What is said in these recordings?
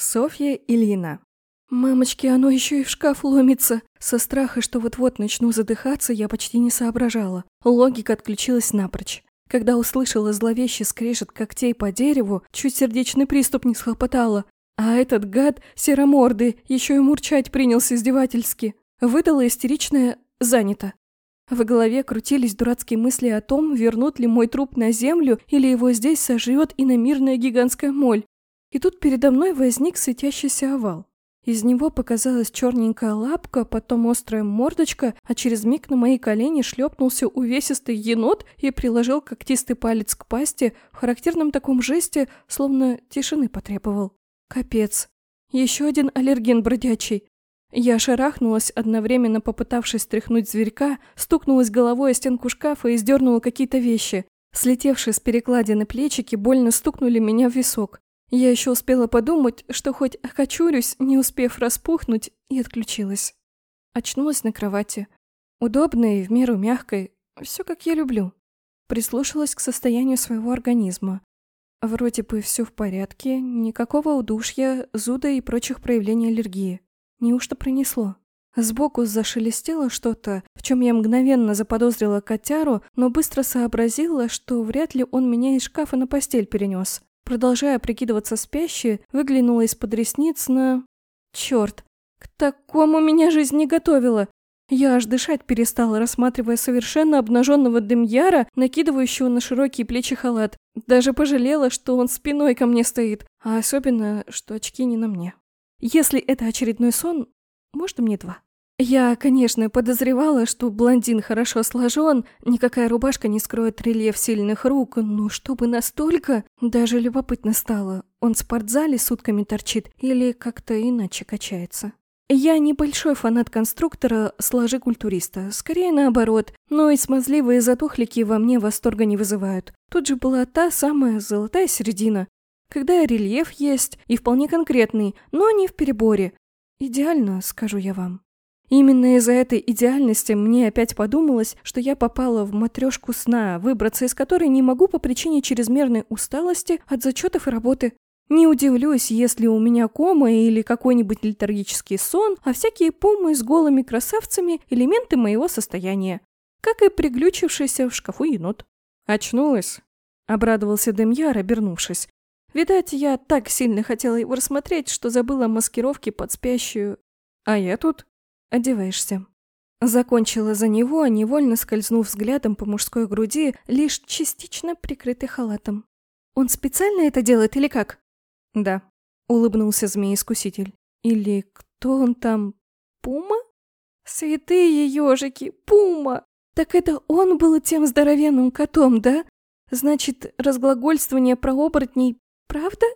Софья Ильина. Мамочки, оно еще и в шкаф ломится. Со страха, что вот-вот начну задыхаться, я почти не соображала. Логика отключилась напрочь. Когда услышала зловещий скрежет когтей по дереву, чуть сердечный приступ не схлопотала. А этот гад, серомордый, еще и мурчать принялся издевательски. Выдала истеричное «занято». В голове крутились дурацкие мысли о том, вернут ли мой труп на землю или его здесь сожрет иномирная гигантская моль. И тут передо мной возник светящийся овал. Из него показалась черненькая лапка, потом острая мордочка, а через миг на мои колени шлепнулся увесистый енот и приложил когтистый палец к пасти в характерном таком жесте, словно тишины потребовал. Капец. Еще один аллерген бродячий. Я шарахнулась, одновременно попытавшись стряхнуть зверька, стукнулась головой о стенку шкафа и сдернула какие-то вещи. Слетевшие с перекладины плечики больно стукнули меня в висок. Я еще успела подумать, что хоть окочурюсь, не успев распухнуть, и отключилась. Очнулась на кровати. Удобной, в меру мягкой, все как я люблю. Прислушалась к состоянию своего организма. Вроде бы все в порядке, никакого удушья, зуда и прочих проявлений аллергии. Неужто пронесло? Сбоку зашелестело что-то, в чем я мгновенно заподозрила котяру, но быстро сообразила, что вряд ли он меня из шкафа на постель перенес. Продолжая прикидываться спящей, выглянула из-под ресниц на... Черт, к такому меня жизнь не готовила. Я аж дышать перестала, рассматривая совершенно обнаженного Демьяра, накидывающего на широкие плечи халат. Даже пожалела, что он спиной ко мне стоит, а особенно, что очки не на мне. Если это очередной сон, может, мне два. Я, конечно, подозревала, что блондин хорошо сложен, никакая рубашка не скроет рельеф сильных рук, но чтобы настолько, даже любопытно стало, он в спортзале сутками торчит или как-то иначе качается. Я небольшой фанат конструктора сложи культуриста, скорее наоборот, но и смазливые затухлики во мне восторга не вызывают. Тут же была та самая золотая середина, когда рельеф есть и вполне конкретный, но не в переборе. Идеально, скажу я вам. Именно из-за этой идеальности мне опять подумалось, что я попала в матрешку сна, выбраться из которой не могу по причине чрезмерной усталости от зачетов и работы. Не удивлюсь, если у меня кома или какой-нибудь летаргический сон, а всякие помы с голыми красавцами – элементы моего состояния. Как и приглючившийся в шкафу енот. «Очнулась?» – обрадовался Демьяр, обернувшись. Видать, я так сильно хотела его рассмотреть, что забыла маскировки под спящую. А я тут. Одеваешься. Закончила за него, невольно скользнув взглядом по мужской груди, лишь частично прикрытой халатом. Он специально это делает или как? Да, улыбнулся змей-искуситель. Или кто он там? Пума? Святые ежики, Пума! Так это он был тем здоровенным котом, да? Значит, разглагольствование про оборотней Правда?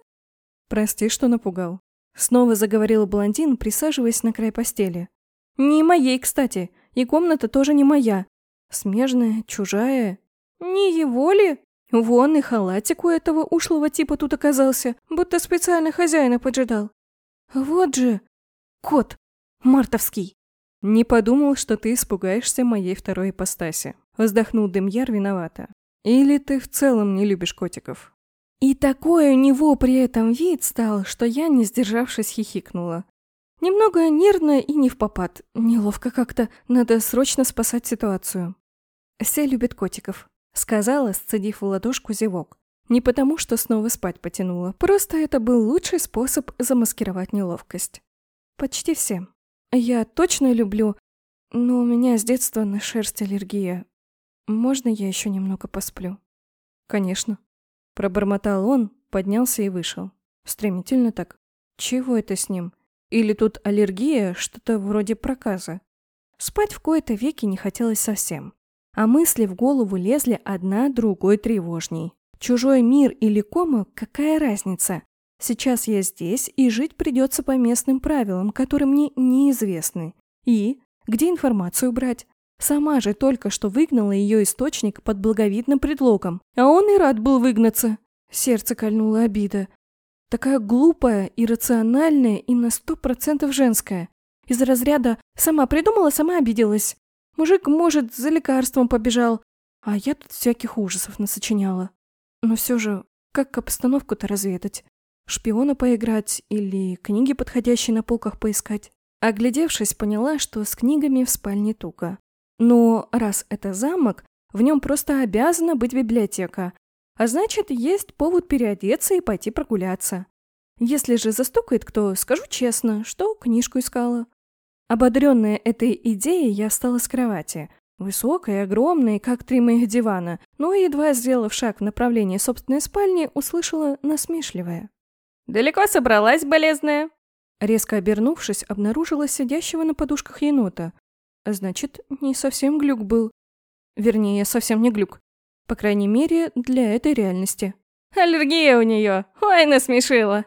Прости, что напугал. Снова заговорил блондин, присаживаясь на край постели. Не моей, кстати. И комната тоже не моя. Смежная, чужая. Не его ли? Вон и халатик у этого ушлого типа тут оказался, будто специально хозяина поджидал. Вот же, кот, мартовский. Не подумал, что ты испугаешься моей второй ипостаси. Вздохнул Демьяр виновато. Или ты в целом не любишь котиков? И такой у него при этом вид стал, что я, не сдержавшись, хихикнула. Немного нервно и не в попад. Неловко как-то. Надо срочно спасать ситуацию. «Все любят котиков», — сказала, сцедив в ладошку зевок. Не потому, что снова спать потянула. Просто это был лучший способ замаскировать неловкость. Почти все. Я точно люблю, но у меня с детства на шерсть аллергия. Можно я еще немного посплю? Конечно. Пробормотал он, поднялся и вышел. Стремительно так. Чего это с ним? Или тут аллергия, что-то вроде проказа? Спать в кои-то веки не хотелось совсем. А мысли в голову лезли одна другой тревожней. Чужой мир или кома – какая разница? Сейчас я здесь, и жить придется по местным правилам, которые мне неизвестны. И? Где информацию брать? Сама же только что выгнала ее источник под благовидным предлогом. А он и рад был выгнаться. Сердце кольнула обида. Такая глупая, иррациональная и на сто процентов женская. Из разряда «сама придумала, сама обиделась». Мужик, может, за лекарством побежал, а я тут всяких ужасов насочиняла. Но все же, как обстановку-то разведать? шпиона поиграть или книги, подходящие на полках, поискать. Оглядевшись, поняла, что с книгами в спальне туго. Но раз это замок, в нем просто обязана быть библиотека. А значит, есть повод переодеться и пойти прогуляться. Если же застукает кто, скажу честно, что книжку искала. Ободренная этой идеей, я встала с кровати. Высокой, огромной, как три моих дивана, но, едва сделав шаг в направлении собственной спальни, услышала насмешливое. «Далеко собралась, болезная?» Резко обернувшись, обнаружила сидящего на подушках енота. Значит, не совсем глюк был. Вернее, совсем не глюк. По крайней мере, для этой реальности. «Аллергия у нее! Ой, насмешила!»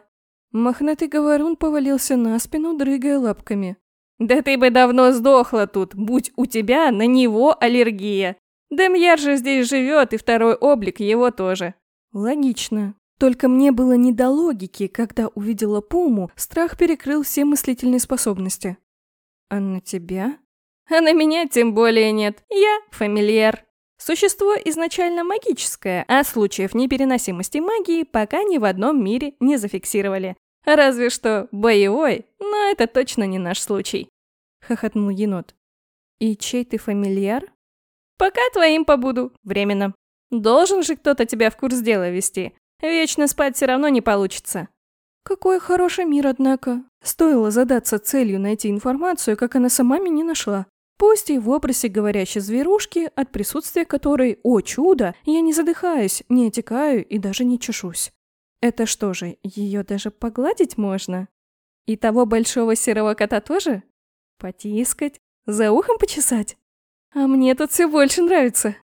Мохнатый говорун повалился на спину, дрыгая лапками. «Да ты бы давно сдохла тут, будь у тебя на него аллергия. Демьяр же здесь живет, и второй облик его тоже». Логично. Только мне было не до логики, когда увидела Пуму, страх перекрыл все мыслительные способности. А на тебя? А на меня тем более нет. Я фамильяр. Существо изначально магическое, а случаев непереносимости магии пока ни в одном мире не зафиксировали. Разве что боевой, но это точно не наш случай. Хохотнул енот. И чей ты фамильяр? Пока твоим побуду, временно. Должен же кто-то тебя в курс дела вести. Вечно спать все равно не получится. Какой хороший мир, однако. Стоило задаться целью найти информацию, как она сама меня нашла. Пусть и в образе говорящей зверушки, от присутствия которой, о чудо, я не задыхаюсь, не отекаю и даже не чешусь. Это что же, ее даже погладить можно? И того большого серого кота тоже? Потискать? За ухом почесать? А мне тут все больше нравится.